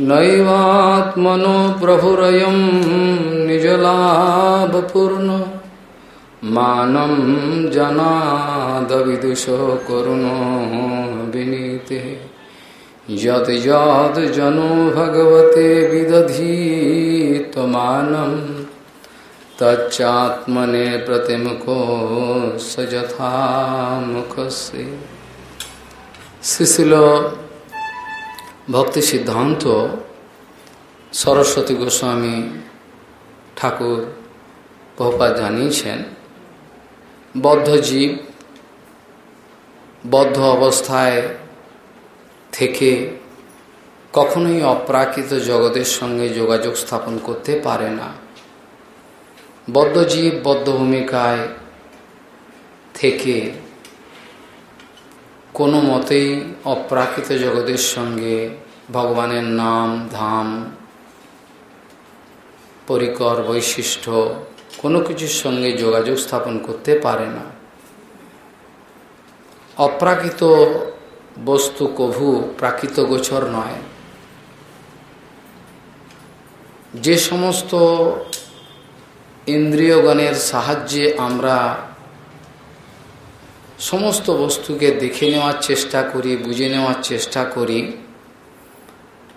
नैवात्मनो प्रभुरयं निजलाभपूर्ण। मानं जनादविदुषो करुणो विनीते। यद् यद् जनो भगवते विदधीतमानं तच्चात्मने प्रतिमुखो स मुख से शिशिलो ভক্তি সিদ্ধান্ত সরস্বতী গোস্বামী ঠাকুর বহুপা জানিয়েছেন, বদ্ধ জীব বদ্ধ অবস্থায় থেকে কখনোই অপ্রাকৃত জগতের সঙ্গে যোগাযোগ স্থাপন করতে পারে না। বদ্ধ জীব বদ্ধ ভূমিকায় থেকে কোনো মতেই অপ্রাকৃত জগতের সঙ্গে ভগবানের নাম, ধাম, পরিকর, বৈশিষ্ট্য, কোনো কিছুর সঙ্গে যোগাযোগ স্থাপন করতে পারে না। অপ্রাকৃত বস্তু কভু প্রাকৃত গোচর নয়। যে সমস্ত ইন্দ্রিয়গণের সাহায্যে আমরা সমস্ত বস্তুকে দেখে নেওয়ার চেষ্টা করি, বুঝে নেওয়ার চেষ্টা করি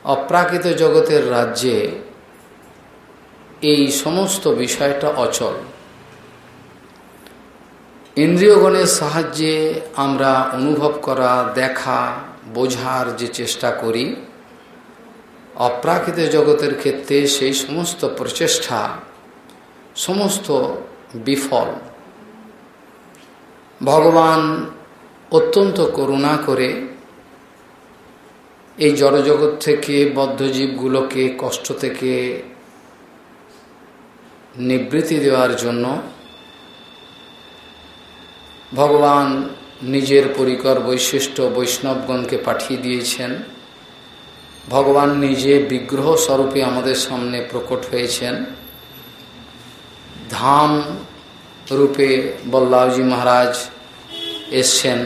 অপ্রাকৃত জগতের রাজ্যে এই সমস্ত বিষয়টা অচল। ইন্দ্রিয়গণের সাহায্যে আমরা অনুভব করা, দেখা, বোঝার যে চেষ্টা করি, অপ্রাকৃত জগতের ক্ষেত্রে সেই সমস্ত প্রচেষ্টা, সমস্ত বিফল। ভগবান অত্যন্ত করুণা করে এই জড়জগৎ থেকে, বদ্ধজীবগুলোকে কষ্ট থেকে নিবৃত্তি দেওয়ার জন্য ভগবান নিজের পরিকর বৈশিষ্ট্য বৈষ্ণবগণকে পাঠিয়ে দিয়েছেন। ভগবান নিজে বিগ্রহ স্বরূপে আমাদের সামনে প্রকট হয়েছেন। ধাম রূপে বল্লাভজি মহারাজ এসছেন।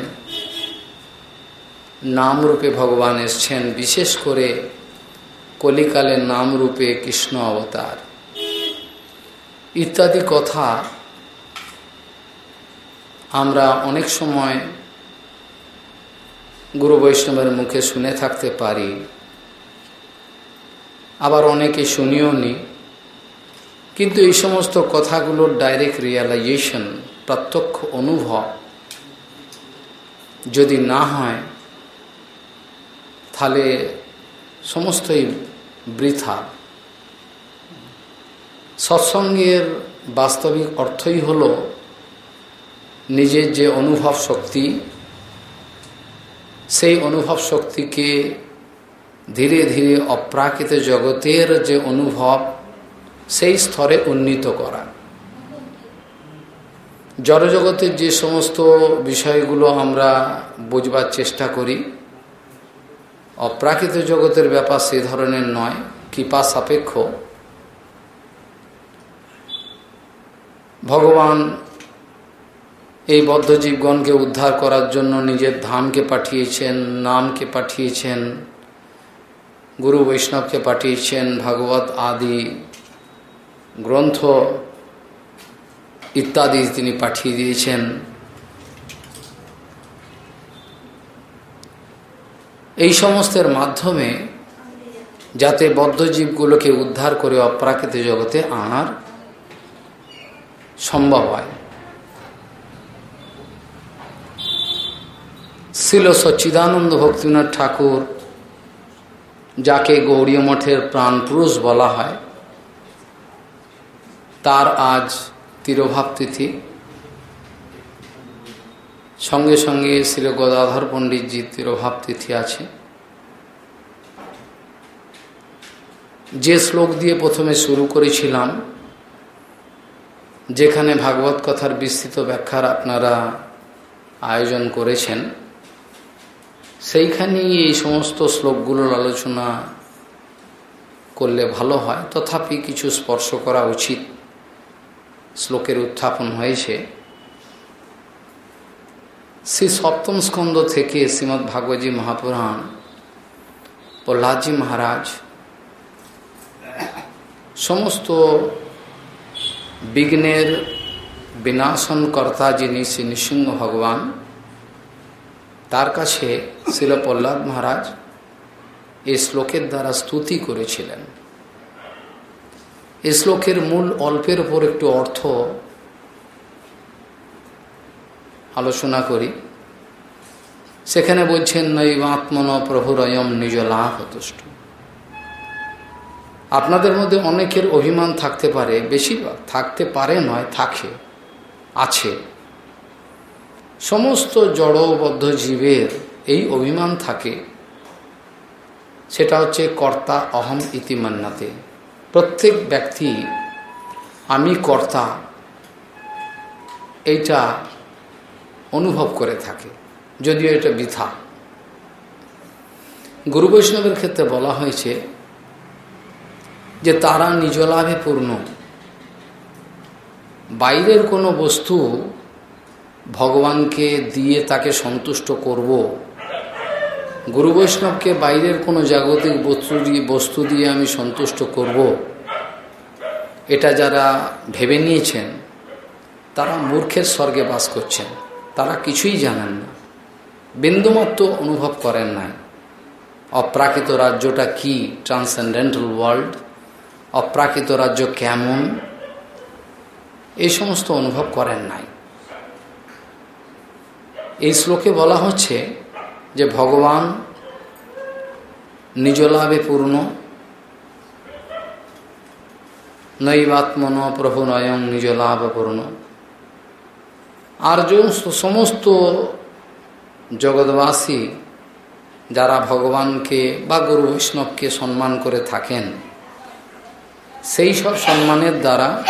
নাম রূপে ভগবান এসছেন, বিশেষ করে কলিকালের নাম রূপে কৃষ্ণ অবতার। ইত্যাদি কথা আমরা অনেক সময় গুরু বৈষ্ণবের মুখে শুনে থাকতে পারি, আবার অনেকে শুনিও নি। কিন্তু এই সমস্ত কথাগুলোর ডাইরেক্ট রিয়ালাইজেশন প্রত্যক্ষ অনুভব যদি না হয় তাহলে সমস্তই বৃথা। সৎসঙ্গের বাস্তবিক অর্থই হল নিজের যে অনুভব শক্তি, সেই অনুভব শক্তিকে ধীরে ধীরে অপ্রাকৃত জগতের যে অনুভব, সেই স্তরে উন্নীত করা। জড়জগতের যে সমস্ত বিষয়গুলো আমরা বুঝবার চেষ্টা করি অপ্রাকৃত জগতের ব্যাপার সে ধরনের নয়, কৃপা সাপেক্ষ। ভগবান এই বদ্ধজীবগণকে উদ্ধার করার জন্য নিজের ধামকে পাঠিয়েছেন, নামকে পাঠিয়েছেন, গুরু বৈষ্ণবকে পাঠিয়েছেন, ভাগবত আদি গ্রন্থ ইত্যাদি তিনি পাঠিয়ে দিয়েছেন। এই সমস্তের মাধ্যমে যাতে বদ্ধজীবগুলোকে উদ্ধার করে অপ্রাকৃত জগতে আনার সম্ভব হয়। ছিল সচ্চিদানন্দ ভক্তিনাথ ঠাকুর, যাকে গৌরী মঠের প্রাণপুরুষ বলা হয়, তার আজ তিরোভাব তিথি। সঙ্গে সঙ্গে শ্রী গদাধর পণ্ডিতজির তিরোভাব তিথি আছে। যে শ্লোক দিয়ে প্রথমে শুরু করেছিলাম, যেখানে ভাগবত কথার বিস্তৃত ব্যাখ্যার আপনারা আয়োজন করেছেন, সেইখানেই এই সমস্ত শ্লোকগুলোর আলোচনা করলে ভালো হয়। তথাপি কিছু স্পর্শ করা উচিত। শ্লোকের উত্থাপন হয়েছে। শ্রী সপ্তম স্কন্ধ থেকে শ্রীমৎ ভাগবতী মহাপুরাণ, প্রহ্লাদজি মহারাজ, সমস্ত বিঘ্নের বিনাশনকর্তা যিনি শ্রী নৃসিংহ ভগবান, তার কাছে শিল প্রহ্লাদ মহারাজ এই শ্লোকের দ্বারা স্তুতি করেছিলেন। এই শ্লোকের মূল অল্পের ওপর একটু অর্থ আলোচনা করি। সেখানে বলছেন নৈবাত্মন প্রভুরয়ম নিজ লাভ হতুষ্ট আপনাদের মধ্যে অনেকের অভিমান থাকতে পারে, বেশিরভাগ থাকতে পারে নয়, থাকে, আছে। সমস্ত জড়বদ্ধ জীবের এই অভিমান থাকে। সেটা হচ্ছে, কর্তা অহম ইতিমান্নাতে প্রত্যেক ব্যক্তি, আমি কর্তা। এইটা অনুভব করে থাকে, যদিও এটা বৃথা। গুরু বৈষ্ণবের ক্ষেত্রে বলা হয়েছে যে, তারা নিজ লাভে পূর্ণ। বাইরের কোনো বস্তু ভগবানকে দিয়ে তাকে সন্তুষ্ট করব। গুরু বৈষ্ণবকে বাইরের কোনো জাগতিক বস্তু দিয়ে বস্তু দিয়ে আমি সন্তুষ্ট করব। এটা যারা ভেবে নিয়েছেন, তারা মূর্খের স্বর্গে বাস করছেন। তারা কিছুই জানেন না। বিন্দুমাত্র অনুভব করেন নাই। অপ্রাকৃত রাজ্যটা কি ট্রান্সেন্ডেন্টাল ওয়ার্ল্ড? অপ্রাকৃত রাজ্য কেমন? এই সমস্ত অনুভব করেন নাই। এই শ্লোকে বলা হচ্ছে যে ভগবান নিজ লাভে পূর্ণ, নৈবাত্মন প্রভু নয়ং নিজ লাভ পূর্ণ। আর সমস্ত জগৎবাসী যারা ভগবানকে বা গুরু বৈষ্ণবকে সম্মান করে থাকেন, সেই সব সম্মানের দ্বারা,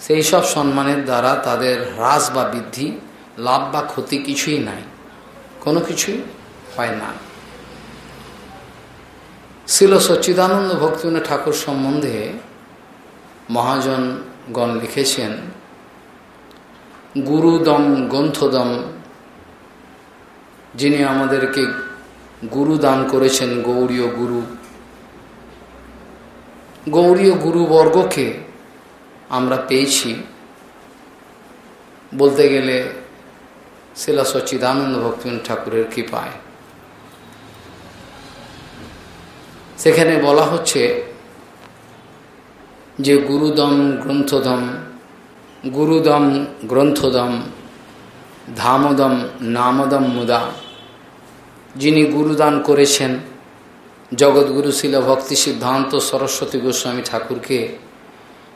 সেই সব সম্মানের দ্বারা তাদের হ্রাস বা বৃদ্ধি, লাভ বা ক্ষতি কিছুই নাই, কোনো কিছুই হয় না। শিল সচ্চিদানন্দ ভক্তিবিনোদ ঠাকুর সম্বন্ধে মহাজনগণ লিখেছেন গুরুদম গ্রন্থদম, যিনি আমাদেরকে গুরু দান করেছেন গৌরীয় গুরু। গৌরীয় গুরুবর্গকে আমরা পেয়েছি। বলতে গেলে শিলা সচ্চিদানন্দ ভক্তিন ঠাকুরের কৃপায়। সেখানে বলা হচ্ছে যে গুরুদম গ্রন্থদম গুরুদম গ্রন্থদম ধামদম নামদম মুদা যিনি গুরুদান করেছেন জগৎগুরু শিল ভক্তি সিদ্ধান্ত সরস্বতী গোস্বামী ঠাকুরকে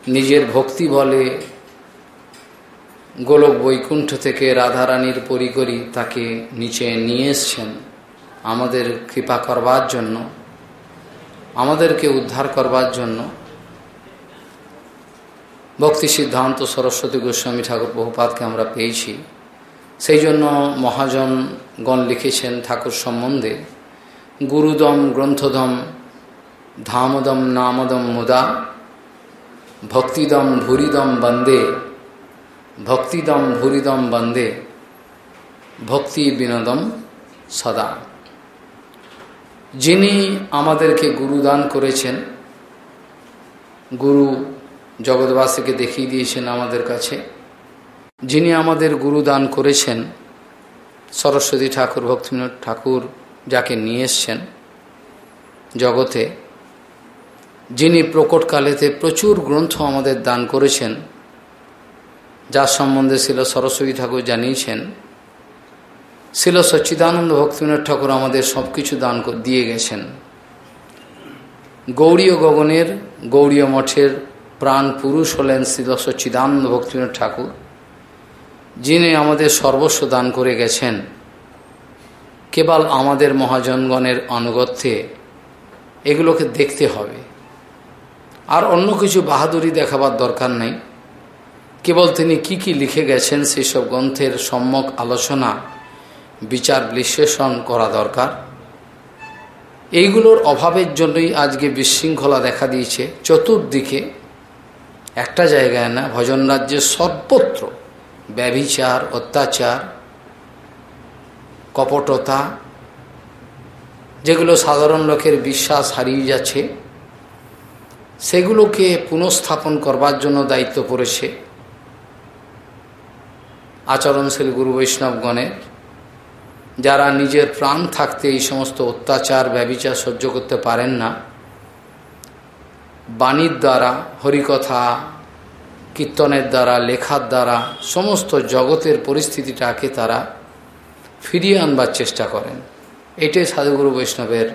নিজের ভক্তি বলে গোলক বৈকুণ্ঠ থেকে রাধারানীর পরিকরি তাকে নিচে নিয়ে এসছেন। আমাদের কৃপা করবার জন্য, আমাদেরকে উদ্ধার করবার জন্য ভক্তি সিদ্ধান্ত সরস্বতী গোস্বামী ঠাকুর বহুপাতকে আমরা পেয়েছি। সেই জন্য মহাজনগণ লিখেছেন ঠাকুর সম্বন্ধে, গুরুদম গ্রন্থদম ধামদম নামদম মুদা, ভক্তিদম ভুরিদম বন্দে, ভক্তিদম ভুরিদম বন্দে, ভক্তি বিনোদম সদা। যিনি আমাদেরকে গুরুদান করেছেন, গুরু জগৎবাসীকে দেখিয়ে দিয়েছেন আমাদের কাছে। যিনি আমাদের গুরুদান করেছেন, সরস্বতী ঠাকুর ভক্তিবিনোদ ঠাকুর যাকে নিয়ে এসছেন জগতে, যিনি প্রকটকালেতে প্রচুর গ্রন্থ আমাদের দান করেছেন, যার সম্বন্ধে ছিল সরস্বতী ঠাকুর জানিয়েছেন ছিল সচ্চিদানন্দ ভক্তিবিনোদ ঠাকুর আমাদের সব কিছু দান দিয়ে গেছেন। গৌরীয় গগনের, গৌরীয় মঠের প্রাণ পুরুষ হলেন শিল সচ্চিদানন্দ ভক্তিবিনোদ ঠাকুর, যিনি আমাদের সর্বস্ব দান করে গেছেন। কেবল আমাদের মহাজনগণের অনুগত্যে এগুলোকে দেখতে হবে। আর অন্য কিছু বাহাদুরি দেখাবার দরকার নেই। কেবল তিনি কি কি লিখে গেছেন সেই সব গ্রন্থের সম্যক আলোচনা, বিচার, বিশ্লেষণ করা দরকার। এইগুলোর অভাবের জন্যই আজকে বিশৃঙ্খলা দেখা দিয়েছে। চতুর্দিকে একটা জায়গায় না, ভজন রাজ্যের সর্বত্র ব্যভিচার, অত্যাচার, কপটতা, যেগুলো সাধারণ লোকের বিশ্বাস হারিয়ে যাচ্ছে, সেগুলোকে পুনঃস্থাপন করবার জন্য দায়িত্ব পড়েছে আচরণশীল গুরু বৈষ্ণবগণের, যারা নিজের প্রাণ থাকতে এই সমস্ত অত্যাচার ব্যবিচার সহ্য করতে পারেন না। বাণীর দ্বারা, হরিকথা, কীর্তনের দ্বারা, লেখার দ্বারা, সমস্ত জগতের পরিস্থিতিটাকে তারা ফিরিয়ে আনবার চেষ্টা করেন। এটাই সাধুগুরু বৈষ্ণবের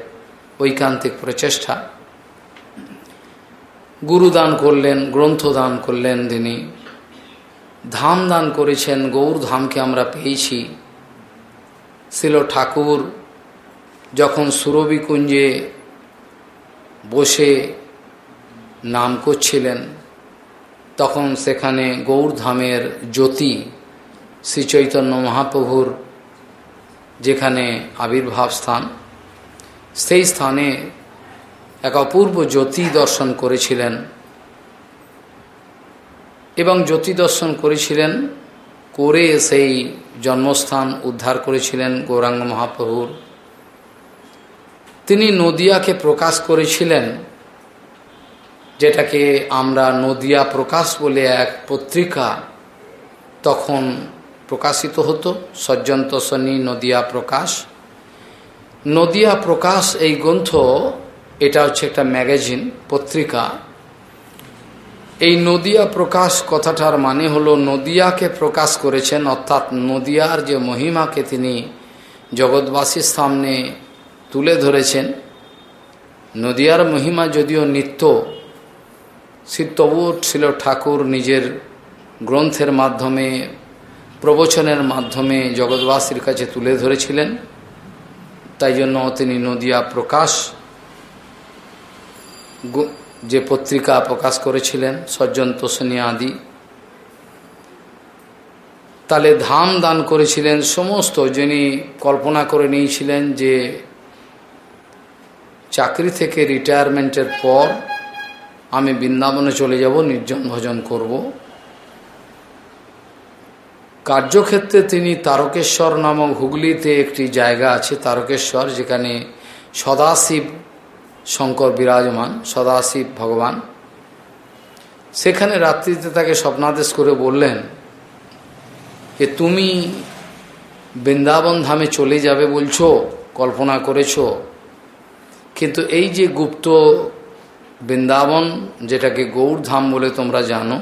ঐকান্তিক প্রচেষ্টা। গুরু দান করলেন, গ্রন্থ দান করলেন তিনি। ধাম দান করেছেন, গৌর ধামকে আমরা পেয়েছি। ছিল ঠাকুর যখন সুরবিকুঞ্জে বসে নাম করছিলেন তখন সেখানে গৌরধামের জ্যোতি শ্রী চৈতন্য মহাপ্রভুর যেখানে আবির্ভাব স্থান, সেই স্থানে এক অপূর্ব জ্যোতি দর্শন করেছিলেন এবং জ্যোতি দর্শন করেছিলেন করে সেই জন্মস্থান উদ্ধার করেছিলেন গৌরাঙ্গ মহাপ্রভুর। তিনি নদিয়াকে প্রকাশ করেছিলেন যেটাকে আমরা নদিয়া প্রকাশ বলে এক পত্রিকা তখন প্রকাশিত হতো, সজ্জন্ত শনি নদিয়া প্রকাশ। নদিয়া প্রকাশ এই গ্রন্থ, এটা হচ্ছে একটা ম্যাগাজিন, পত্রিকা। এই নদিয়া প্রকাশ কথাটার মানে হলো নদিয়াকে প্রকাশ করেছেন, অর্থাৎ নদিয়ার যে মহিমাকে তিনি জগৎবাসীর সামনে তুলে ধরেছেন। নদিয়ার মহিমা যদিও নিত্য তবুও ছিল ঠাকুর নিজের গ্রন্থের মাধ্যমে, প্রবচনের মাধ্যমে জগৎবাসীর কাছে তুলে ধরেছিলেন। তাই জন্য তিনি নদিয়া প্রকাশ যে পত্রিকা প্রকাশ করেছিলেন, সজ্জন তোষণী আদি। তাহলে ধাম দান করেছিলেন সমস্ত যিনি কল্পনা করে নিয়েছিলেন যে চাকরি থেকে রিটায়ারমেন্টের পর আমি বৃন্দাবনে চলে যাব, নির্জন ভজন করব। কার্যক্ষেত্রে তিনি তারকেশ্বর নামক হুগলিতে একটি জায়গা আছে, তারকেশ্বর, যেখানে সদাশিব শঙ্কর বিরাজমান, সদাশিব ভগবান। সেখানে রাত্রিতে তাকে স্বপ্নাদেশ করে বললেন যে, তুমি বৃন্দাবন ধামে চলে যাবে বলছো, কল্পনা করেছ, কিন্তু এই যে গুপ্ত বৃন্দাবন, যেটাকে গৌরধাম বলে তোমরা জানো,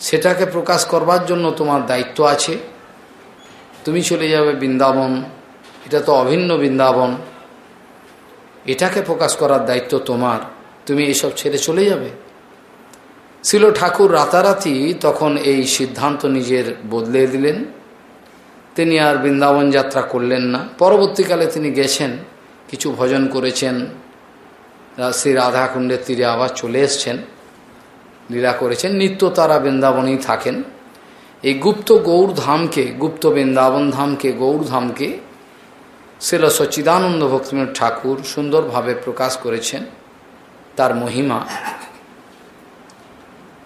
সেটাকে প্রকাশ করবার জন্য তোমার দায়িত্ব আছে। তুমি চলে যাবে বৃন্দাবন, এটা তো অভিন্ন বৃন্দাবন। এটাকে প্রকাশ করার দায়িত্ব তোমার, তুমি এসব ছেড়ে চলে যাবে। ছিল ঠাকুর রাতারাতি তখন এই সিদ্ধান্ত নিজের বদলে দিলেন। তিনি আর বৃন্দাবন যাত্রা করলেন না। পরবর্তীকালে তিনি গেছেন, কিছু ভজন করেছেন। শ্রী রাধাকুণ্ডের তীরে আবার চলে এসছেন। লীলা করেছেন। নিত্য তারা বৃন্দাবনেই থাকেন। এই গুপ্ত গৌর ধামকে গুপ্ত বৃন্দাবন ধামকে গৌর ধামকে শিল সচ্চিদানন্দ ভক্তিনাথ ঠাকুর সুন্দরভাবে প্রকাশ করেছেন। তার মহিমা।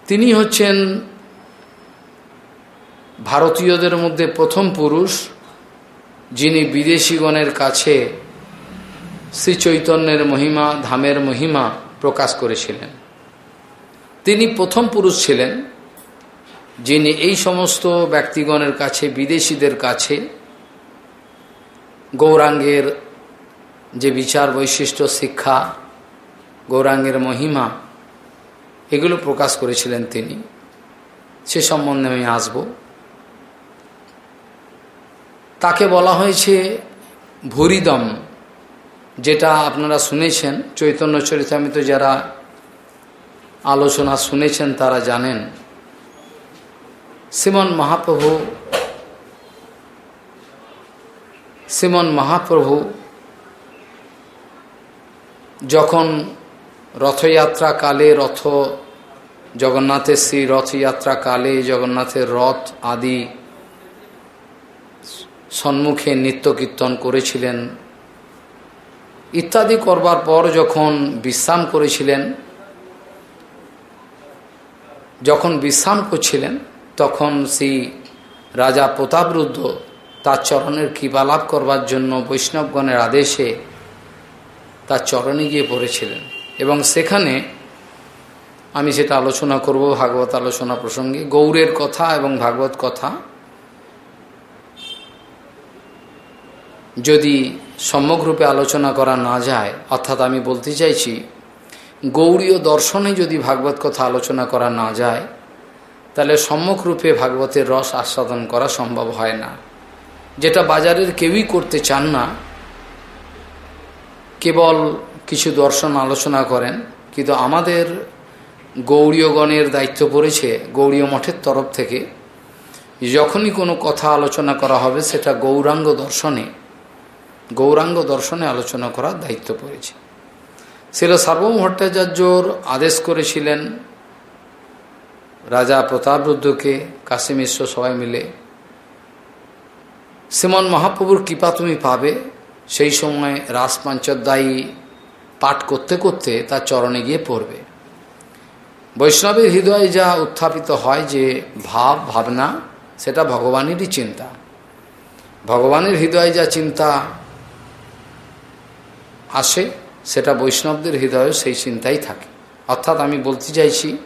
তিনি হচ্ছেন ভারতীয়দের মধ্যে প্রথম পুরুষ যিনি বিদেশিগণের কাছে শ্রী চৈতন্যের মহিমা, ধামের মহিমা প্রকাশ করেছিলেন। তিনি প্রথম পুরুষ ছিলেন, যিনি এই সমস্ত ব্যক্তিগণের কাছে, বিদেশিদের কাছে গৌরাঙ্গের যে বিচার বৈশিষ্ট্য, শিক্ষা, গৌরাঙ্গের মহিমা, এগুলো প্রকাশ করেছিলেন তিনি। সে সম্বন্ধে আমি আসব। তাকে বলা হয়েছে ভরিদম। যেটা আপনারা শুনেছেন, চৈতন্য চরিতামিত যারা আলোচনা শুনেছেন তারা জানেন। শ্রীমন মহাপ্রভু শ্রীমন মহাপ্রভু যখন রথযাত্রা কালে রথ, জগন্নাথের শ্রী রথযাত্রা কালে জগন্নাথের রথ আদি সম্মুখে নৃত্য কীর্তন করেছিলেন ইত্যাদি করবার পর যখন বিশ্রাম করেছিলেন, যখন বিশ্রাম করছিলেন, তখন সেই রাজা প্রতাপরুদ্ধ তার চরণের কৃপালাভ করবার জন্য বৈষ্ণবগণের আদেশে তার চরণে গিয়ে পড়েছিলেন। এবং সেখানে আমি সেটা আলোচনা করব, ভাগবত আলোচনা প্রসঙ্গে। গৌরের কথা এবং ভাগবত কথা যদি সম্যকরূপে আলোচনা করা না যায়, অর্থাৎ আমি বলতে চাইছি গৌরীয় দর্শনে যদি ভাগবত কথা আলোচনা করা না যায়, তাহলে সম্যকরূপে ভাগবতের রস আস্বাদন করা সম্ভব হয় না। যেটা বাজারের কেউই করতে চান না, কেবল কিছু দর্শন আলোচনা করেন, কিন্তু আমাদের গৌরীয়গণের দায়িত্ব পড়েছে গৌরীয় মঠের তরফ থেকে, যখনই কোনো কথা আলোচনা করা হবে, সেটা গৌরাঙ্গ দর্শনে গৌরাঙ্গ দর্শনে আলোচনা করার দায়িত্ব পড়েছে। শিল সার্বভৌম ভট্টাচার্যর আদেশ করেছিলেন রাজা প্রতাপরুদ্ধকে কাশী মিশ্র সবাই মিলে, শ্রীমন মহাপ্রভুর কৃপা তুমি পাবে। সেই সময় রাস পাঞ্চদায়ী পাঠ করতে করতে তার চরণে গিয়ে পড়বে। বৈষ্ণবের হৃদয়ে যা উত্থাপিত হয় যে ভাব, ভাবনা, সেটা ভগবানেরই চিন্তা। ভগবানের হৃদয়ে যা চিন্তা আসে, সেটা বৈষ্ণবদের হৃদয়ে সেই চিন্তাই থাকে। অর্থাৎ আমি বলতে চাইছি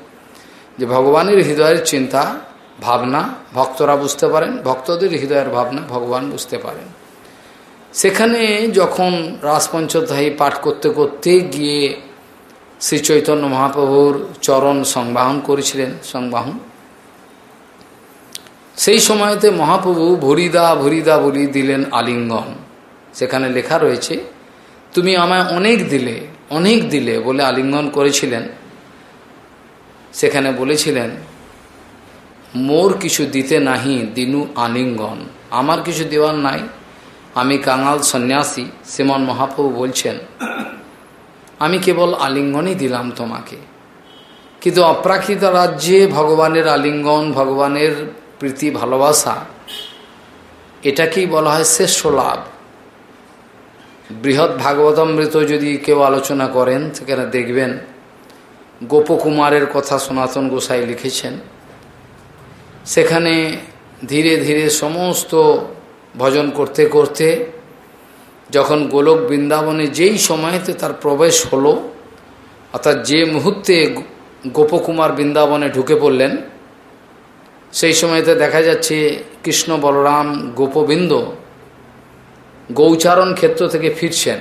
যে ভগবানের হৃদয়ের চিন্তা, ভাবনা, ভক্তরা বুঝতে পারেন, ভক্তদের হৃদয়ের ভাবনা ভগবান বুঝতে পারেন। সেখানে যখন রাজপঞ্চধ্যায়ী পাঠ করতে করতে গিয়ে শ্রী চৈতন্য মহাপ্রভুর চরণ সংবাহন করেছিলেন, সংবাহন, সেই সময়তে মহাপ্রভু ভরিদা ভরিদা বলি দিলেন আলিঙ্গন। সেখানে লেখা রয়েছে তুমি আমায় অনেক দিলে অনেক দিলে বলে আলিঙ্গন করেছিলেন। সেখানে বলেছিলেন, মোর কিছু দিতে নাহি দিনু আলিঙ্গন। আমার কিছু দেওয়ার নাই। আমি কাঙাল সন্ন্যাসী। শ্রীমন মহাপ্রভু বলছেন, আমি কেবল আলিঙ্গনই দিলাম তোমাকে। কিন্তু অপ্রাকৃত রাজ্যে ভগবানের আলিঙ্গন, ভগবানের প্রীতি, ভালোবাসা, এটাকেই বলা হয় শ্রেষ্ঠ লাভ। বৃহৎ ভাগবতমৃত যদি কেউ আলোচনা করেন, সেখানে দেখবেন গোপকুমারের কথা সনাতন গোসাই লিখেছেন। সেখানে ধীরে ধীরে সমস্ত ভজন করতে করতে যখন গোলক বৃন্দাবনে যেই সময়তে তার প্রবেশ হলো, অর্থাৎ যে মুহূর্তে গোপকুমার বৃন্দাবনে ঢুকে পড়লেন, সেই সময়তে দেখা যাচ্ছে কৃষ্ণ বলরাম গোপবিন্দ গৌচারণ ক্ষেত্র থেকে ফিরছেন।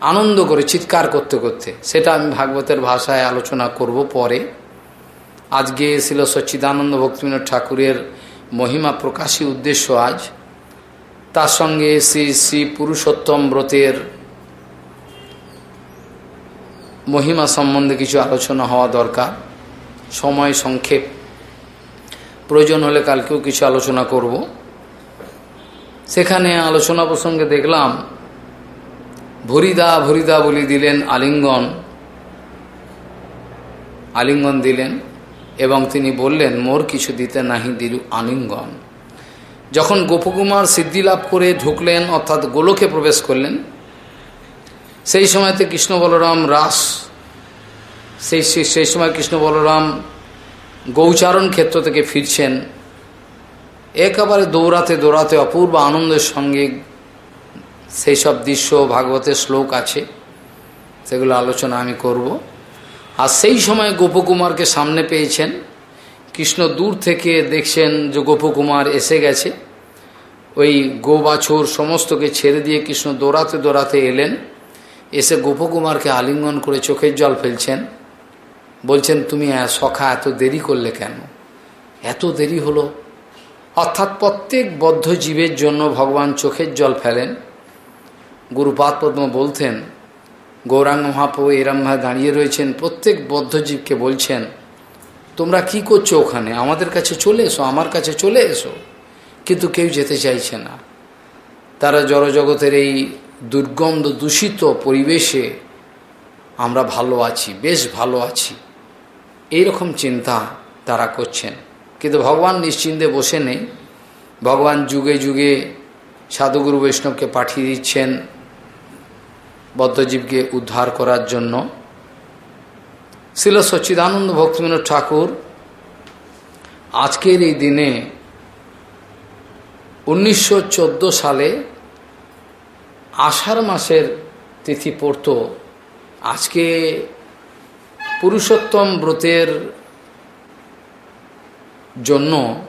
আনন্দ করে, চিৎকার করতে করতে। সেটা আমি ভাগবতের ভাষায় আলোচনা করব পরে। আজকে ছিল সচ্চিদানন্দ ভক্তিবিনোদ ঠাকুরের মহিমা প্রকাশী উদ্দেশ্য আজ। তার সঙ্গে শ্রী শ্রী পুরুষোত্তম ব্রতের মহিমা সম্বন্ধে কিছু আলোচনা হওয়া দরকার। সময় সংক্ষেপ। প্রয়োজন হলে কালকেও কিছু আলোচনা করব। সেখানে আলোচনা প্রসঙ্গে দেখলাম, ভরিদা ভরিদা বলি দিলেন আলিঙ্গন। আলিঙ্গন দিলেন এবং তিনি বললেন, মোর কিছু দিতে নাহি দিলু আলিঙ্গন। যখন গোপকুমার সিদ্ধি লাভ করে ঢুকলেন, অর্থাৎ গোলকে প্রবেশ করলেন, সেই সময়তে কৃষ্ণ বলরাম রাস, সেই সেই সময় কৃষ্ণ বলরাম গৌচারণ ক্ষেত্র থেকে ফিরছেন। একেবারে দৌড়াতে দৌড়াতে অপূর্ব আনন্দের সঙ্গে সেই সব দৃশ্য ভাগবতের শ্লোক আছে, সেগুলো আলোচনা আমি করব। আর সেই সময় গোপকুমারকে সামনে পেয়েছেন। কৃষ্ণ দূর থেকে দেখছেন যে গোপকুমার এসে গেছে। ওই গো বাছুর সমস্তকে ছেড়ে দিয়ে কৃষ্ণ দৌড়াতে দৌড়াতে এলেন। এসে গোপকুমারকে আলিঙ্গন করে চোখের জল ফেলছেন। বলছেন, তুমি সখা এত দেরি করলে কেন? এত দেরি হলো? অর্থাৎ প্রত্যেক বদ্ধ জীবের জন্য ভগবান চোখের জল ফেলেন। গুরুপাদ পদ্ম বলতেন, গৌরাঙ্গ মহাপ্রভু এরমভাবে দাঁড়িয়ে রয়েছেন, প্রত্যেক বদ্ধজীবকে বলছেন, তোমরা কি করছ ওখানে? আমাদের কাছে চলে এসো, আমার কাছে চলে এসো। কিন্তু কেউ যেতে চাইছে না। তারা জড়জগতের এই দুর্গন্ধ দূষিত পরিবেশে, আমরা ভালো আছি, বেশ ভালো আছি। এই রকম চিন্তা তারা করছেন। কিন্তু ভগবান নিশ্চিন্তে বসে নেই। ভগবান যুগে যুগে সাধুগুরু বৈষ্ণবকে পাঠিয়ে দিচ্ছেন বদ্ধজীবকে উদ্ধার করার জন্য। শিল সচ্চিদানন্দ ভক্তিবিনোদ ঠাকুর আজকের এই দিনে উনিশশো চোদ্দ সালে আষাঢ় মাসের তিথি পড়ত। আজকে পুরুষোত্তম ব্রতের জন্য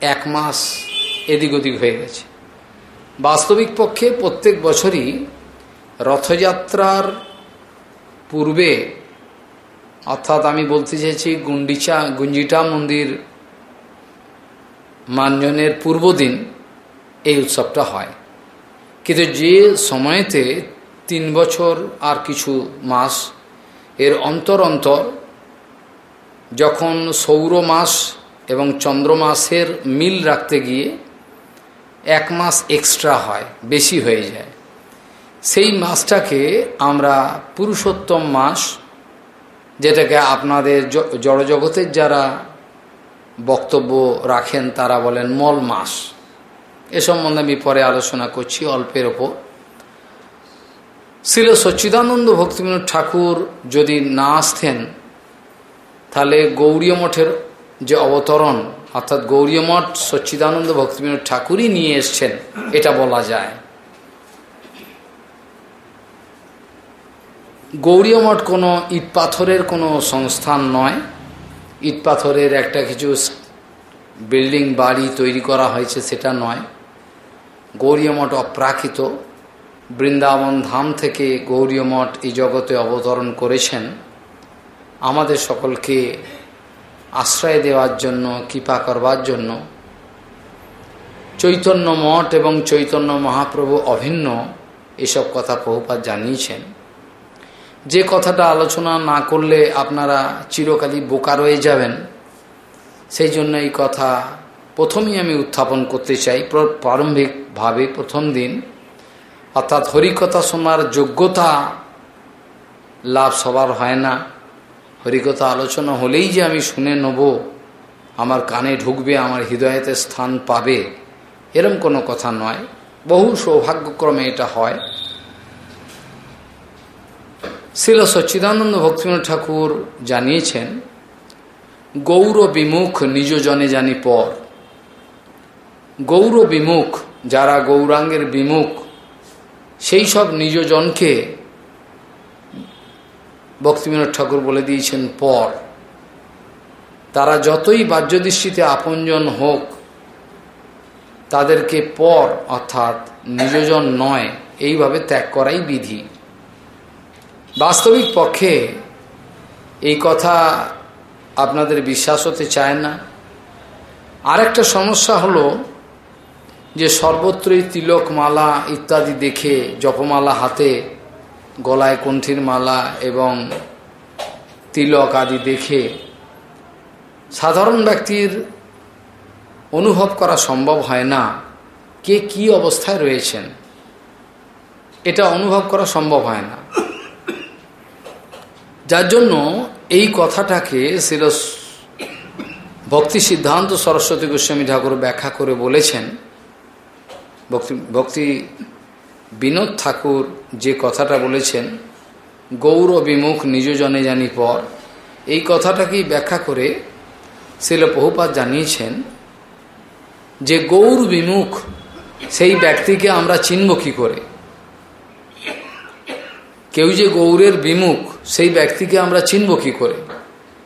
এক মাস এদিক ওদিক হয়ে গেছে। বাস্তবিক পক্ষে প্রত্যেক বছরই রথযাত্রার পূর্বে, অর্থাৎ আমি বলতে চাইছি গুন্ডিচা, গুঞ্জিটা মন্দির মানজনের পূর্বদিন এই উৎসবটা হয়। কিন্তু যে সময়তে তিন বছর আর কিছু মাস এর অন্তর অন্তর যখন সৌর মাস এবং চন্দ্র মাসের মিল রাখতে গিয়ে এক মাস এক্সট্রা হয়, বেশি হয়ে যায়। সেই মাসটাকে আমরা পুরুষোত্তম মাস, যেটাকে আপনাদের জড়জগতের যারা বক্তব্য রাখেন তারা বলেন মল মাস। এ সম্বন্ধে আমি পরে আলোচনা করছি অল্পের ওপর। শিল সচ্চিদানন্দ ভক্তিবিনোদ ঠাকুর যদি না আসতেন তাহলে গৌরীয় মঠের যে অবতরণ, অর্থাৎ গৌরীয় মঠ সচ্চিদানন্দ ভক্তিবিনোদ ঠাকুরই নিয়ে এসছেন, এটা বলা যায়। গৌরীয় মঠ কোনো ইট পাথরের কোনো সংস্থান নয়। ইট পাথরের একটা কিছু বিল্ডিং, বাড়ি তৈরি করা হয়েছে, সেটা নয়। গৌরীয় মঠ অপ্রাকৃত। বৃন্দাবন ধাম থেকে গৌরীয় মঠ এই জগতে অবতরণ করেছেন। আমাদের সকলকে আশ্রয় দেওয়ার জন্য, কৃপা করবার জন্য চৈতন্য মঠ এবং চৈতন্য মহাপ্রভু অভিন্ন এসব কথা বহুপাত জানিয়েছেন। যে কথাটা আলোচনা না করলে আপনারা চিরকালই বোকা রয়ে যাবেন। সেই জন্য এই কথা প্রথমেই আমি উত্থাপন করতে চাই প্রারম্ভিকভাবে প্রথম দিন। অর্থাৎ হরিকথা শোনার যোগ্যতা লাভ সবার হয় না। হরিকথা আলোচনা হলেই যে আমি শুনে নেব, আমার কানে ঢুকবে, আমার হৃদয়তে স্থান পাবে, এরম কোনো কথা নয়। বহু সৌভাগ্যক্রমে এটা হয়। শিল সচ্চিদানন্দ ভক্তিনাথ ঠাকুর জানিয়েছেন, গৌর বিমুখ নিজ জনে জানি পর। গৌর বিমুখ, যারা গৌরাঙ্গের বিমুখ, সেই সব নিজজনকে ভক্তিবিনোদ ঠাকুর বলে দিয়েছেন, পর। তারা যতই বাহ্যদৃষ্টিতে আপনজন হোক, তাদেরকে পর অর্থাৎ নিজজন নয়, এইভাবে ত্যাগ করাই বিধি। বাস্তবিক পক্ষে এই কথা আপনাদের বিশ্বাস হতে চায় না। আরেকটা সমস্যা হলো যে সর্বত্রই তিলক মালা ইত্যাদি দেখে জপমালা হাতে গলায় কণ্ঠীর মালা এবং তিলক আদি দেখে সাধারণ ব্যক্তির অনুভব করা সম্ভব হয় না কে কি অবস্থায় রয়েছেন। এটা অনুভব করা সম্ভব হয় না। যার জন্য এই কথাটাকে শিল ভক্তি সিদ্ধান্ত সরস্বতী গোস্বামী ঠাকুর ব্যাখ্যা করে বলেছেন। ভক্তি বিনোদ ঠাকুর যে কথাটা বলেছেন, গৌর বিমুখ নিজ জনে জানি পর। এই কথাটাকেই ব্যাখ্যা করে শিল বহুপাত জানিয়েছেন যে গৌর বিমুখ, সেই ব্যক্তিকে আমরা চিনব কী করে? কেউ যে গৌরের বিমুখ, সেই ব্যক্তিকে আমরা চিনব কী করে?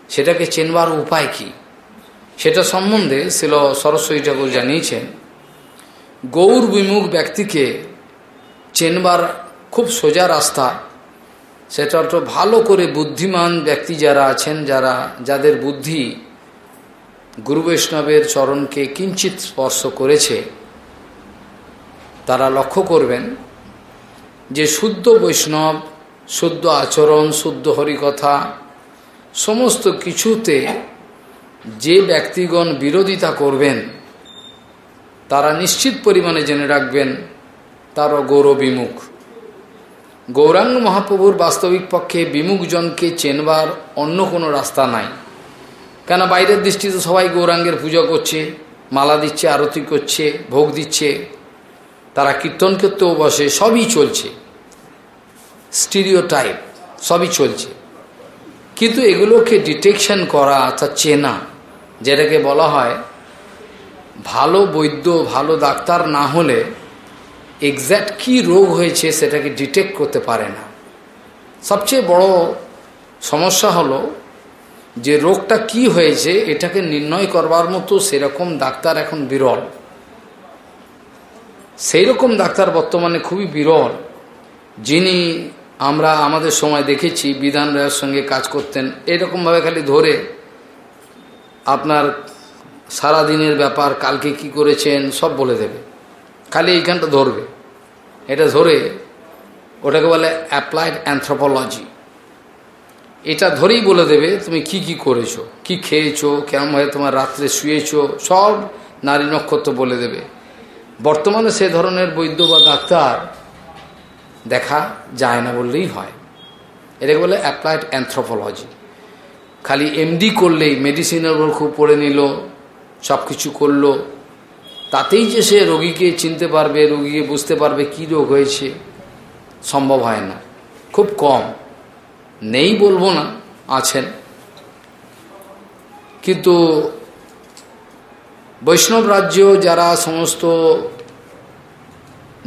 সেটাকে চেনবার উপায় কি? সেটা সম্বন্ধে শিল সরস্বতী ঠাকুর জানিয়েছেন, গৌর বিমুখ ব্যক্তিকে চেনবার খুব সোজা রাস্তা। সেটা তো ভালো করে বুদ্ধিমান ব্যক্তি যারা আছেন, যারা, যাদের বুদ্ধি গুরু বৈষ্ণবের চরণকে কিঞ্চিত স্পর্শ করেছে, তারা লক্ষ্য করবেন যে শুদ্ধ বৈষ্ণব, শুদ্ধ আচরণ, শুদ্ধ হরিকথা, সমস্ত কিছুতে যে ব্যক্তিগণ বিরোধিতা করবেন, তারা নিশ্চিত পরিমাণে জেনে রাখবেন তারও গৌরবিমুখ গৌরাঙ্গ মহাপ্রভুর বাস্তবিক পক্ষে বিমুখজনকে চেনবার অন্য কোনো রাস্তা নাই। কেন বাইরের দৃষ্টিতে সবাই গৌরাঙ্গের পুজো করছে, মালা দিচ্ছে, আরতি করছে, ভোগ দিচ্ছে, তারা কীর্তন করতেও বসে, সবই চলছে। স্টিরিও টাইপ সবই চলছে। কিন্তু এগুলোকে ডিটেকশন করা অর্থাৎ চেনা, যেটাকে বলা হয় ভালো বৈদ্য, ভালো ডাক্তার না হলে এক্স্যাক্ট কি রোগ হয়েছে সেটাকে ডিটেক্ট করতে পারে না। সবচেয়ে বড় সমস্যা হলো যে রোগটা কি হয়েছে এটাকে নির্ণয় করবার মতো সেরকম ডাক্তার এখন বিরল। সেই রকম ডাক্তার বর্তমানে খুবই বিরল, যিনি আমরা আমাদের সময় দেখেছি, বিধান রায়ের সঙ্গে কাজ করতেন। এরকমভাবে খালি ধরে আপনার সারা দিনের ব্যাপার, কালকে কি করেছেন, সব বলে দেবে। খালি এইখানটা ধরবে। এটা ধরে ওটাকে বলে অ্যাপ্লাইড অ্যান্থ্রোপোলজি এটা ধরেই বলে দেবে তুমি কি কি করেছ, কি খেয়েছো কেমনভাবে তোমার রাত্রে শুয়েছো, সব নারী নক্ষত্র বলে দেবে। বর্তমানে সে ধরনের বৈদ্য বা ডাক্তার দেখা যায় না বললেই হয়। এটাকে বলে অ্যাপ্লাইড অ্যান্থ্রোপোলজি খালি এমডি করলেই মেডিসিনের উপর খুব পড়ে নিল সব কিছু করল তাতেই যে সে রোগীকে চিনতে পারবে, রোগীকে বুঝতে পারবে কি রোগ হয়েছে, সম্ভব হয় না। খুব কম। নেই বলব না, আছেন। কিন্তু বৈষ্ণব রাজ্য যারা সমস্ত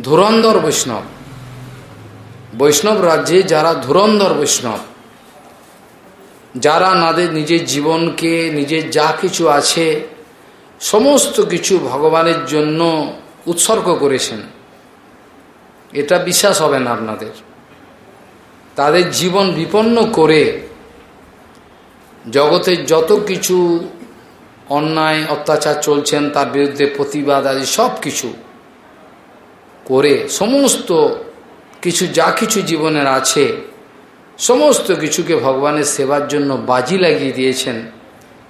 ধুরন্ধর বৈষ্ণব বৈষ্ণব রাজ্যে যারা ধুরন্ধর বৈষ্ণব, যারা নাদের নিজের জীবনকে, নিজের যা কিছু আছে সমস্ত কিছু ভগবানের জন্য উৎসর্গ করেছেন। এটা বিশ্বাস হবে না আপনাদের। তাদের জীবন বিপন্ন করে জগতের যত কিছু অন্যায়, অত্যাচার চলছেন, তার বিরুদ্ধে প্রতিবাদ আদি সব কিছু করে সমস্ত কিছু, যা কিছু জীবনের আছে, সমস্ত কিছুকে ভগবানের সেবার জন্য বাজি লাগিয়ে দিয়েছেন।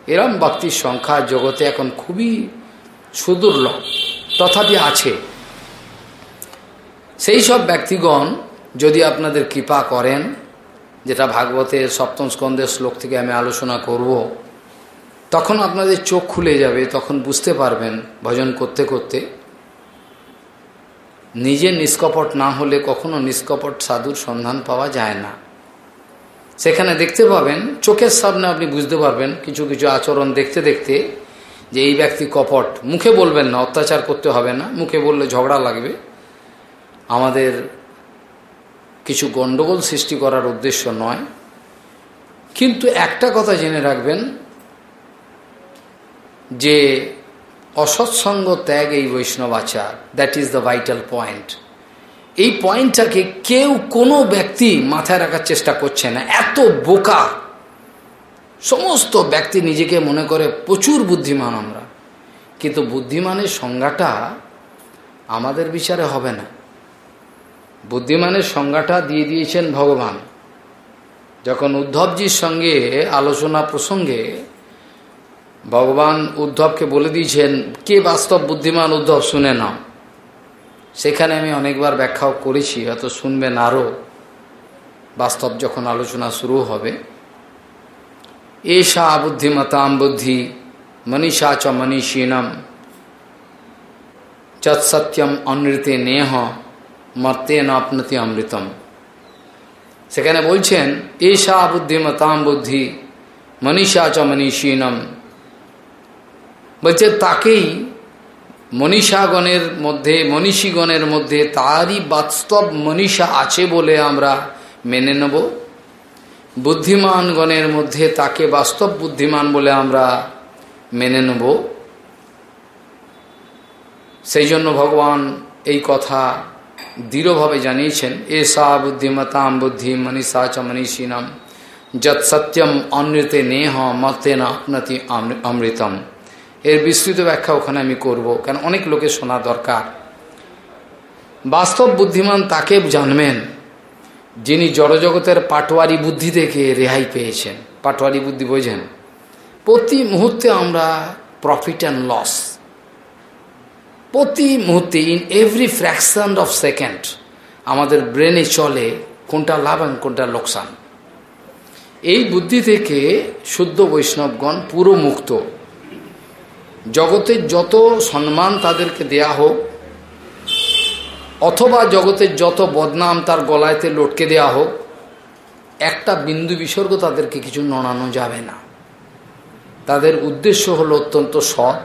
এরম ব্যক্তির সংখ্যা জগতে এখন খুবই সুদুর্লভ তথাপি আছে। সেই সব ব্যক্তিগণ যদি আপনাদের কৃপা করেন, যেটা ভাগবতের সপ্তম স্কন্ধের শ্লোক থেকে আমি আলোচনা করব, তখন আপনাদের চোখ খুলে যাবে, তখন বুঝতে পারবেন ভজন করতে করতে। নিজে নিষ্কপট না হলে কখনো নিষ্কপট সাধুর সন্ধান পাওয়া যায় না। সেখানে দেখতে পাবেন, চোখের সামনে আপনি বুঝতে পারবেন, কিছু কিছু আচরণ দেখতে দেখতে যে এই ব্যক্তি কপট। মুখে বলবেন না, অত্যাচার করতে হবে না, মুখে বললে ঝগড়া লাগবে। আমাদের কিছু গণ্ডগোল সৃষ্টি করার উদ্দেশ্য নয়। কিন্তু একটা কথা জেনে রাখবেন, যে অসৎসঙ্গ ত্যাগ এই বৈষ্ণব আচার that is the vital point এই পয়েন্টটাকে কেউ কোনো ব্যক্তি মাথায় রাখার চেষ্টা করছে না। এত বোকা। সমস্ত ব্যক্তি নিজেকে মনে করে প্রচুর বুদ্ধিমান আমরা। কিন্তু বুদ্ধিমানের সংজ্ঞাটা আমাদের বিচারে হবে না। বুদ্ধিমানের সংজ্ঞাটা দিয়ে দিয়েছেন ভগবান। যখন উদ্ধবজির সঙ্গে আলোচনা প্রসঙ্গে ভগবান উদ্ধবকে বলে দিয়েছেন, কে বাস্তব বুদ্ধিমান উদ্ধব শুনে নাও। সেখানে আমি অনেকবার ব্যাখ্যাও করেছি, হয়তো শুনবেন আরও বাস্তব যখন আলোচনা শুরু হবে। এষা বুদ্ধিমতাম বুদ্ধি, মনীষা চ মনীষীণম। যৎসত্যম অনৃতে নেহ, মর্তে না আপনতি অমৃতম। সেখানে বলছেন, এষা বুদ্ধিমতাম বুদ্ধি, মনীষা চ মনীষীণম। বলছে, তাকেই মনীষাগণের মধ্যে, মনীষীগণের মধ্যে তারই বাস্তব মনীষা আছে বলে আমরা মেনে নেব। বুদ্ধিমানগণের মধ্যে তাকে বাস্তব বুদ্ধিমান বলে আমরা মেনে নেব। সেই জন্য ভগবান এই কথা দৃঢ়ভাবে জানিয়েছেন, এসা বুদ্ধিমতাম বুদ্ধি মনীষা চ মনীষীনাম, যৎ সত্যম অনৃতে নেহ মতে না অমৃতম। এর বিস্তৃত ব্যাখ্যা ওখানে আমি করব কেন অনেক লোকে শোনা দরকার। বাস্তব বুদ্ধিমান তাকে জানবেন, যিনি জড়জগতের পাটোয়ারি বুদ্ধি থেকে রেহাই পেয়েছেন। পাটোয়ারি বুদ্ধি বোঝেন, প্রতি মুহূর্তে আমরা প্রফিট অ্যান্ড লস প্রতি মুহূর্তে in every fraction of second আমাদের ব্রেনে চলে কোনটা লাভ এবং কোনটা লোকসান। এই বুদ্ধি থেকে শুদ্ধ বৈষ্ণবগণ পুরো মুক্ত। জগতের যত সম্মান তাদেরকে দেয়া হোক, অথবা জগতের যত বদনাম তার গলায়তে লটকে দেয়া হোক, একটা বিন্দু বিসর্গ তাদেরকে কিছু নড়ানো যাবে না। তাদের উদ্দেশ্য হলো অত্যন্ত সৎ,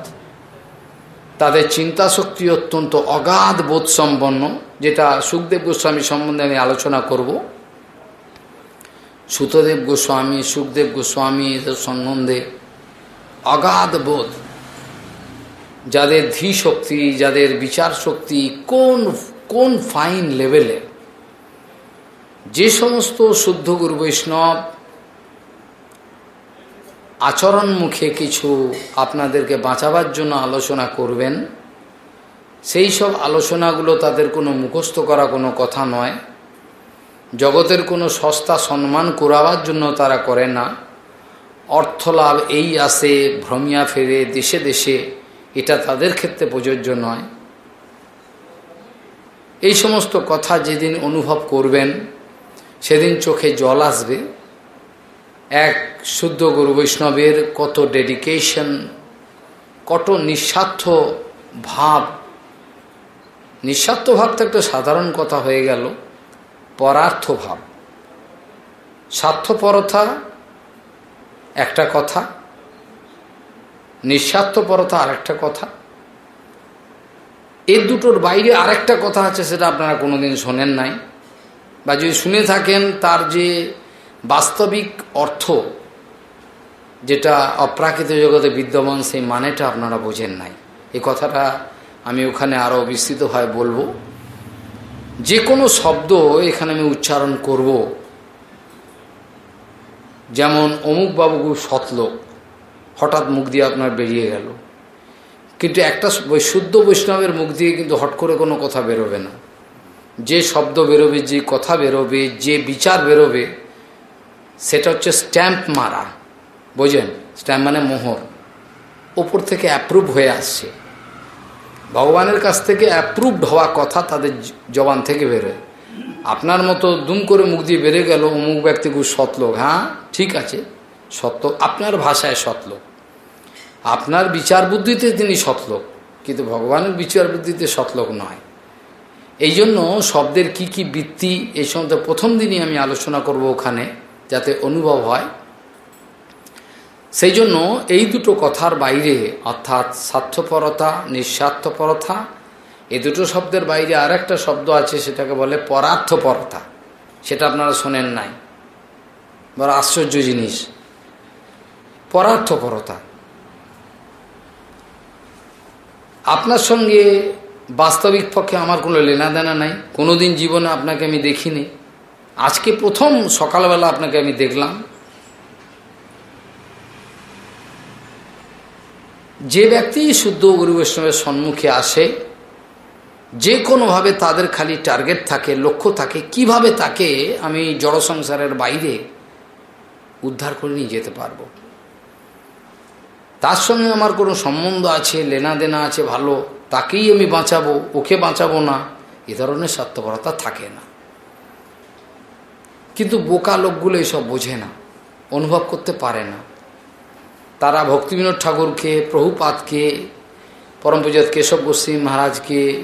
তাদের চিন্তা শক্তি অত্যন্ত অগাধ বোধ সম্পন্ন যেটা সুখদেব গোস্বামী সম্বন্ধে আমি আলোচনা করব। সুতদেব গোস্বামী, সুখদেব গোস্বামী সম্বন্ধে অগাধ বোধ। যাদের ধী শক্তি যাদের বিচার শক্তি কোন কোন ফাইন লেভেলে যে সমস্ত শুদ্ধ গুরু বৈষ্ণব আচরণ মুখে কিছু আপনাদেরকে বাঁচাবার জন্য আলোচনা করবেন, সেই সব আলোচনাগুলো তাদের কোনো মুখস্থ করা কোনো কথা নয়, জগতের কোনো সস্তা সম্মান করাবার জন্য তারা করে না, অর্থলাভ এই আসে ভ্রমিয়া ফেরে, দেশে দেশে এটা তাদের ক্ষেত্রে প্রযোজ্য নয়। এই সমস্ত কথা যেদিন অনুভব করবেন, সেদিন চোখে জল আসবে। এক শুদ্ধ গুরু বৈষ্ণবের কত ডেডিকেশন কত নিঃস্বার্থ ভাব। নিঃস্বার্থ ভাব তো একটা সাধারণ কথা হয়ে গেল, পরার্থ ভাব। স্বার্থপরতা একটা কথা। নিঃস্বার্থপরতা আরেকটা কথা। এর দুটোর বাইরে আরেকটা কথা আছে, সেটা আপনারা কোনোদিন শোনেন নাই। বা যদি শুনে থাকেন, তার যে বাস্তবিক অর্থ, যেটা অপ্রাকৃত জগতে বিদ্যমান, সেই মানেটা আপনারা বোঝেন নাই। এই কথাটা আমি ওখানে আরও বিস্তৃতভাবে বলব। যে কোনো শব্দ এখানে আমি উচ্চারণ করব। যেমন অমুক বাবু সতলোক হঠাৎ মুখ দিয়ে আপনার বেরিয়ে গেল। কিন্তু একটা শুদ্ধ বৈষ্ণবের মুখ দিয়ে কিন্তু হট করে কোনো কথা বেরোবে না। যে শব্দ বেরোবে, যে কথা বেরোবে, যে বিচার বেরোবে, সেটা হচ্ছে স্ট্যাম্প মারা। বোঝেন? স্ট্যাম্প মানে মোহর। ওপর থেকে অ্যাপ্রুভ হয়ে আসছে। ভগবানের কাছ থেকে অ্যাপ্রুভড হওয়া কথা তাদের জবান থেকে বেরোয়। আপনার মতো দুম করে মুখ দিয়ে বেড়ে গেল অমুক ব্যক্তি খুব সতলোক হ্যাঁ ঠিক আছে। সত্য, আপনার ভাষায় সতলোক আপনার বিচার বুদ্ধিতে তিনি সতলোক কিন্তু ভগবানের বিচার বুদ্ধিতে সতলোক নয়। এই জন্য শব্দের কি কি বৃত্তি এই সম্বন্ধে প্রথম দিনই আমি আলোচনা করব ওখানে, যাতে অনুভব হয়। সেই জন্য এই দুটো কথার বাইরে, অর্থাৎ স্বার্থপরতা, নিঃস্বার্থপরতা এই দুটো শব্দের বাইরে আর একটা শব্দ আছে, সেটাকে বলে পরার্থপরতা। সেটা আপনারা শোনেন নাই। বড় আশ্চর্য জিনিস। পরার্থপরতা। আপনার সঙ্গে বাস্তবিক পক্ষে আমার কোনো লেনাদেনা নাই। কোনোদিন জীবনে আপনাকে আমি দেখিনি। আজকে প্রথম সকালবেলা আপনাকে আমি দেখলাম। যে ব্যক্তি শুদ্ধ গুরু বৈষ্ণবের সম্মুখে আসে, যে কোনোভাবে তাদের খালি টার্গেট থাকে, লক্ষ্য থাকে, কীভাবে তাকে আমি জড় সংসারের বাইরে উদ্ধার করে নিয়ে যেতে পারব? তার সঙ্গে আমার কোনো সম্বন্ধ আছে, লেনা দেনা আছে, ভালো, তাকেই আমি বাঁচাবো, ওকে বাঁচাবো না, এ ধরনের স্বার্থপরতা থাকে না। কিন্তু বোকা লোকগুলো এসব বোঝে না, অনুভব করতে পারে না। তারা ভক্তিবিনোদ ঠাকুরকে প্রভুপাতকে পরমপূজাত কেশব গোস্বামী মহারাজকে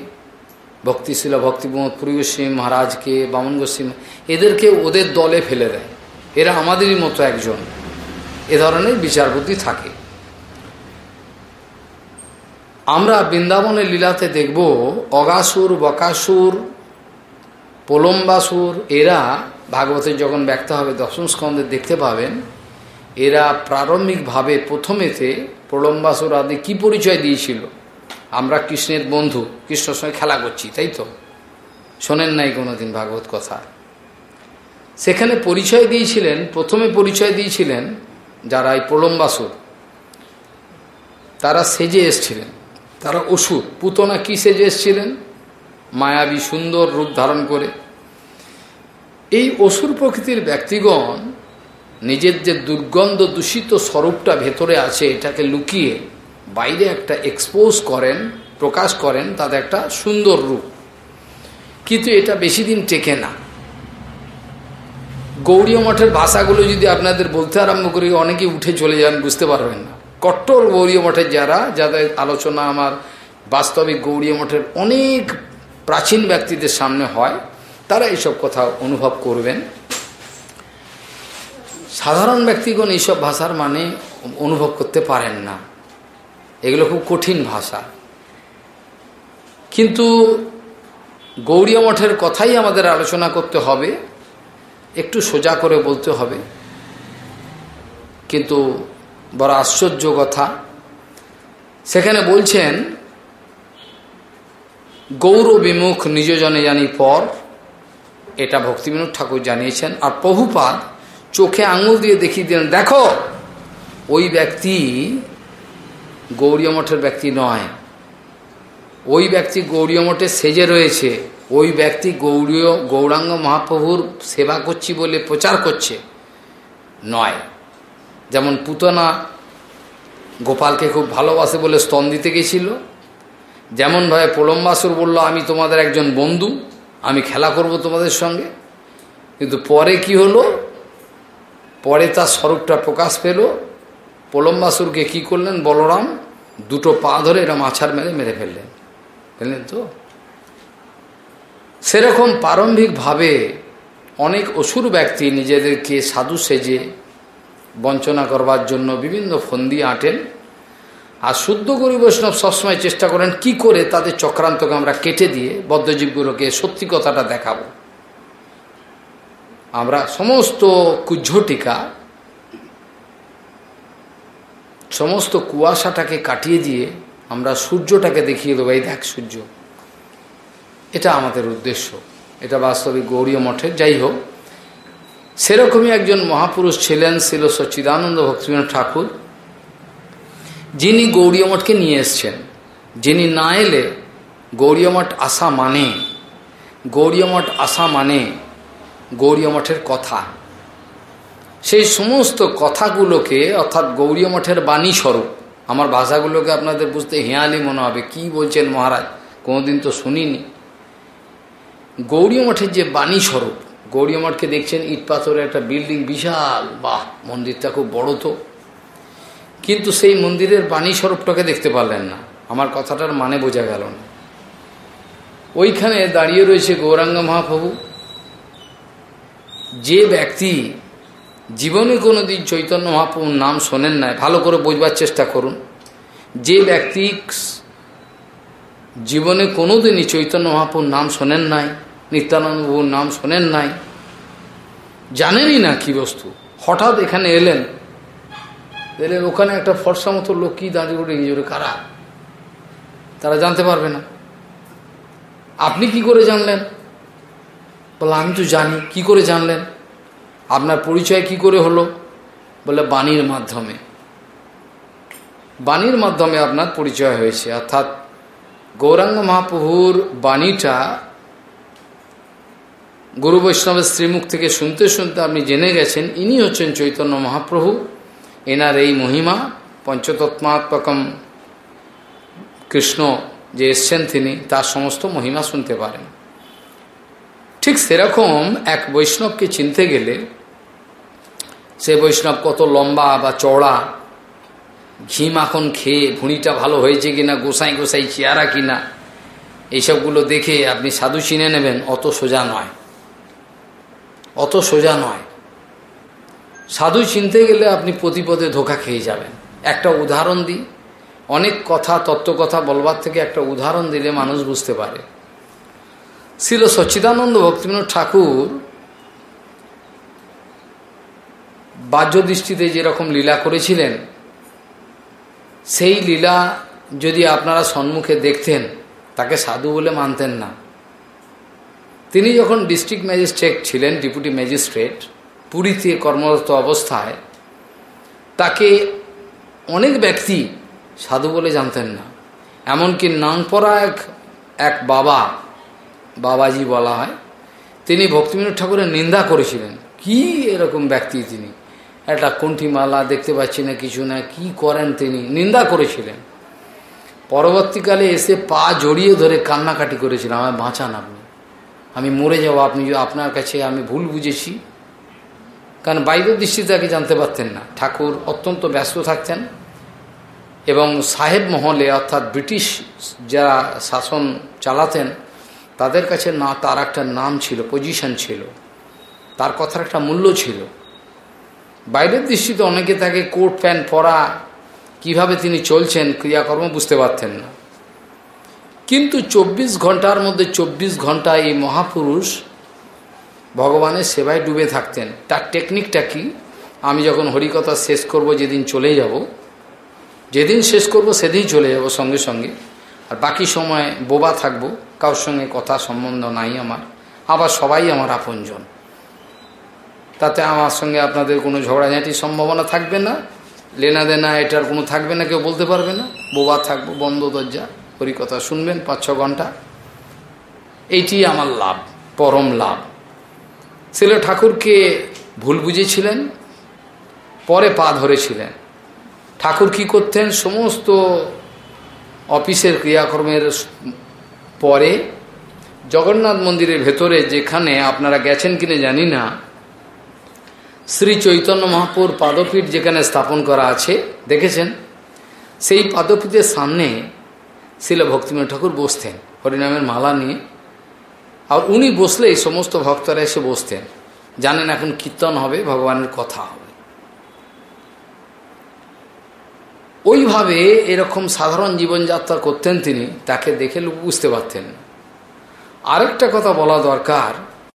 ভক্তিশীলা ভক্তিপ্রমোদ পুরী গোস্বামী মহারাজকে, বামন গোস্বামী, এদেরকে ওদের দলে ফেলে দেয়। এরা আমাদেরই মতো একজন। এ ধরনের বিচার বুদ্ধি থাকে। আমরা বৃন্দাবনের লীলাতে দেখব অগাসুর, বকাসুর, পোলম্বাসুর, এরা ভাগবতের যখন ব্যক্ত হবে দশম স্কন্ধে দেখতে পাবেন, এরা প্রারম্ভিকভাবে প্রথমেতে প্রলম্বাসুর আদি কি পরিচয় দিয়েছিল? আমরা কৃষ্ণের বন্ধু, কৃষ্ণর সঙ্গে খেলা করছি, তাই তো? শোনেন নাই কোনোদিন ভাগবত কথা। সেখানে পরিচয় দিয়েছিলেন, প্রথমে পরিচয় দিয়েছিলেন যারা এই প্রলম্বাসুর তারা সেজে এসছিলেন। তারা অসুর। পুতনা কি সেজে এসছিলেন? মায়াবী সুন্দর রূপ ধারণ করে। এই অসুর প্রকৃতির ব্যক্তিগণ নিজের যে দুর্গন্ধ দূষিত স্বরূপটা ভেতরে আছে, এটাকে লুকিয়ে বাইরে একটা এক্সপোজ করেন, প্রকাশ করেন তাদের একটা সুন্দর রূপ। কিন্তু এটা বেশি দিন টেকে না। গৌরীয় মঠের ভাষাগুলো যদি আপনাদের বলতে আরম্ভ করি অনেকে উঠে চলে যান, বুঝতে পারবেন না। কট্টর গৌরীয় মঠের যারা, যাদের আলোচনা আমার বাস্তবিক গৌরীয় মঠের অনেক প্রাচীন ব্যক্তিদের সামনে হয়, তারা এইসব কথা অনুভব করবেন। সাধারণ ব্যক্তিগণ এইসব ভাষার মানে অনুভব করতে পারেন না। এগুলো খুব কঠিন ভাষা। কিন্তু গৌরীয় মঠের কথাই আমাদের আলোচনা করতে হবে, একটু সোজা করে বলতে হবে। কিন্তু বড় আশ্চর্য কথা। সেখানে বলছেন, গৌর বিমুখ নিজজনে জানি পর। এটা ভক্তিবিনোদ ঠাকুর জানিয়েছেন। আর প্রভুপাদ চোখে আঙুল দিয়ে দেখিয়ে দিলেন, দেখো, ওই ব্যক্তি গৌরীয় মঠের ব্যক্তি নয়। ওই ব্যক্তি গৌরীয় মঠে সেজে রয়েছে। ওই ব্যক্তি গৌরীয়, গৌরাঙ্গ মহাপ্রভুর সেবা করছি বলে প্রচার করছে। নয়। যেমন পুতনা গোপালকে খুব ভালোবাসে বলে স্তন দিতে গেছিল যেমনভাবে প্রলম্বাসুর বলল, আমি তোমাদের একজন বন্ধু, আমি খেলা করব তোমাদের সঙ্গে। কিন্তু পরে কি হলো? পরে তার স্বরূপটা প্রকাশ পেল। প্রলম্বাসুরকে কি করলেন? বলরাম দুটো পা ধরে এরা মাছার মেরে মেরে ফেললেন। বুঝলেন তো? সেরকম প্রারম্ভিকভাবে অনেক অসুর ব্যক্তি নিজেদেরকে সাধু সেজে বঞ্চনা করবার জন্য বিভিন্ন ফন্দি আঁটেন। আর শুদ্ধ গরু বৈষ্ণব সবসময় চেষ্টা করেন কি করে তাদের চক্রান্তকে আমরা কেটে দিয়ে বদ্ধজীবগুলোকে সত্যি কথাটা দেখাবো। আমরা সমস্ত কুজ্ঝটিকা সমস্ত কুয়াশাটাকে কাটিয়ে দিয়ে আমরা সূর্যটাকে দেখিয়ে দেবো, এই দেখ সূর্য। এটা আমাদের উদ্দেশ্য। এটা বাস্তবিক গৌরীয় মঠের। যাই হোক সেরকমই একজন মহাপুরুষ ছিলেন ছিল সচ্চিদানন্দ ভক্তিবিনোদ ঠাকুর, যিনি গৌরীয় মঠকে নিয়ে এসছেন। যিনি না এলে গৌরীয় মঠ আসা মানে গৌরীয় মঠ আসা মানে গৌরীয় মঠের কথা। সেই সমস্ত কথাগুলোকে, অর্থাৎ গৌরীয় মঠের বাণী স্বরূপ, আমার ভাষাগুলোকে আপনাদের বুঝতে হেয়ালি মনে হবে, কি বলছেন মহারাজ? কোনোদিন তো শুনিনি। গৌরীয় মঠের যে বাণী স্বরূপ গৌরীয় মঠকে দেখছেন ইট পাথরের একটা বিল্ডিং বিশাল। বাহ, মন্দিরটা খুব বড় তো। কিন্তু সেই মন্দিরের বাণী স্বরূপটাকে দেখতে পারলেন না। আমার কথাটার মানে বোঝা গেল না। ওইখানে দাঁড়িয়ে রয়েছে গৌরাঙ্গ মহাপ্রভু। যে ব্যক্তি জীবনে কোনো দিন চৈতন্য মহাপ্রভুর নাম শোনেন নাই, ভালো করে বোঝবার চেষ্টা করুন। যে ব্যক্তি জীবনে কোনো দিনই চৈতন্য মহাপ্রভুর নাম শোনেন নাই নিত্যানন্দ প্রভুর নাম শোনেন নাই। জানেনই না কি বস্তু। হঠাৎ এখানে এলেন। এলেন ওখানে একটা ফর্সা মতো লোক কি দাঁড়িয়ে করে নিজের কারা? তারা জানতে পারবে না। আপনি কি করে জানলেন? বলে আমি তো জানি। কি করে জানলেন? আপনার পরিচয় কি করে হলো? বলে বাণীর মাধ্যমে। বাণীর মাধ্যমে আপনার পরিচয় হয়েছে। অর্থাৎ গৌরাঙ্গ মহাপ্রভুর বাণীটা গুরু বৈষ্ণবের শ্রীমুখ থেকে শুনতে শুনতে আপনি জেনে গেছেন, ইনি হচ্ছেন চৈতন্য মহাপ্রভু। এনার এই মহিমা পঞ্চতত্মাত্মকম কৃষ্ণ যে এসছেন তিনি, তার সমস্ত মহিমা শুনতে পারেন। ঠিক সেরকম এক বৈষ্ণবকে চিনতে গেলে, সে বৈষ্ণব কত লম্বা বা চওড়া ঘি মাখন খেয়ে ভুঁড়িটা ভালো হয়েছে কিনা, গোসাই গোসাই চেয়ারা কিনা, এইসবগুলো দেখে আপনি সাধু চিনে নেবেন, অত সোজা নয়। অত সোজা নয়। সাধু চিনতে গেলে আপনি প্রতিপদে ধোকা খেয়ে যাবেন। একটা উদাহরণ দিই। অনেক কথা, তত্ত্বকথা বলবার থেকে একটা উদাহরণ দিলে মানুষ বুঝতে পারে। ছিল সচ্চিদানন্দ ভক্তিবিনোদ ঠাকুর বাহ্য দৃষ্টিতে যেরকম লীলা করেছিলেন, সেই লীলা যদি আপনারা সম্মুখে দেখতেন, তাকে সাধু বলে মানতেন না। তিনি যখন ডিস্ট্রিক্ট ম্যাজিস্ট্রেট ছিলেন, ডেপুটি ম্যাজিস্ট্রেট, পুরীতে কর্মরত অবস্থায়, তাকে অনেক ব্যক্তি সাধু বলে জানতেন না। এমনকি নাংপরা এক এক বাবা, বাবাজি বলা হয়, তিনি ভক্তিবিনোদ ঠাকুরের নিন্দা করেছিলেন। কি এরকম ব্যক্তি তিনি? একটা কণ্ঠিমালা দেখতে পাচ্ছি না, কিছু না, কি করেন তিনি? নিন্দা করেছিলেন। পরবর্তীকালে এসে পা জড়িয়ে ধরে কান্নাকাটি করেছিলেন, আমায় বাঁচান আপনি। আমি মরে যাব আপনি আপনার কাছে আমি ভুল বুঝেছি। কারণ বাইরের দৃষ্টিতে তাকে জানতে পারতেন না। ঠাকুর অত্যন্ত ব্যস্ত থাকতেন এবং সাহেব মহলে, অর্থাৎ ব্রিটিশ যারা শাসন চালাতেন, তাদের কাছে না, তার একটা নাম ছিল, পজিশন ছিল। তার কথার একটা মূল্য ছিল। বাইরের দৃষ্টিতে অনেকে তাকে কোট, প্যান্ট পরা, কীভাবে তিনি চলছেন, ক্রিয়াকর্ম বুঝতে পারতেন না। কিন্তু চব্বিশ ঘণ্টার মধ্যে চব্বিশ ঘণ্টা এই মহাপুরুষ ভগবানের সেবায় ডুবে থাকতেন। তার টেকনিকটা কি? আমি যখন হরিকথা শেষ করব, যেদিন চলে যাব, যেদিন শেষ করব সেদিন চলে যাব সঙ্গে সঙ্গে। আর বাকি সময় বোবা থাকব, কারোর সঙ্গে কথা সম্বন্ধ নাই আমার, আবার সবাই আমার আপনজন। তাতে আমার সঙ্গে আপনাদের কোনো ঝগড়াঝাঁটির সম্ভাবনা থাকবে না। লেনা দেনা এটার কোনো থাকবে না, কেউ বলতে পারবে না। বোবা থাকব, বন্ধ দরজা। হরিকথা শুনবেন, পাঁচ, ছ ঘণ্টা। এইটি আমার লাভ, পরম লাভ। শিল ঠাকুরকে ভুল বুঝেছিলেন, পরে পা ধরেছিলেন। ঠাকুর কি করতেন? সমস্ত অফিসের ক্রিয়াকর্মের পরে জগন্নাথ মন্দিরের ভেতরে যেখানে আপনারা গেছেন কিনে জানি না, শ্রী চৈতন্য মহাপুর পাদপীঠ যেখানে স্থাপন করা আছে, দেখেছেন? সেই পাদপীঠের সামনে শিল ভক্তিময় ঠাকুর বসতেন, হরিনামের মালা নিয়ে। আর উনি বসলেই সমস্ত ভক্তরা এসে বসতেন। জানেন এখন কীর্তন হবে, ভগবানের কথা হবে। ওইভাবে এরকম সাধারণ জীবনযাত্রা করতেন তিনি, তাকে দেখে লোক বুঝতে পারতেন। আরেকটা কথা বলা দরকার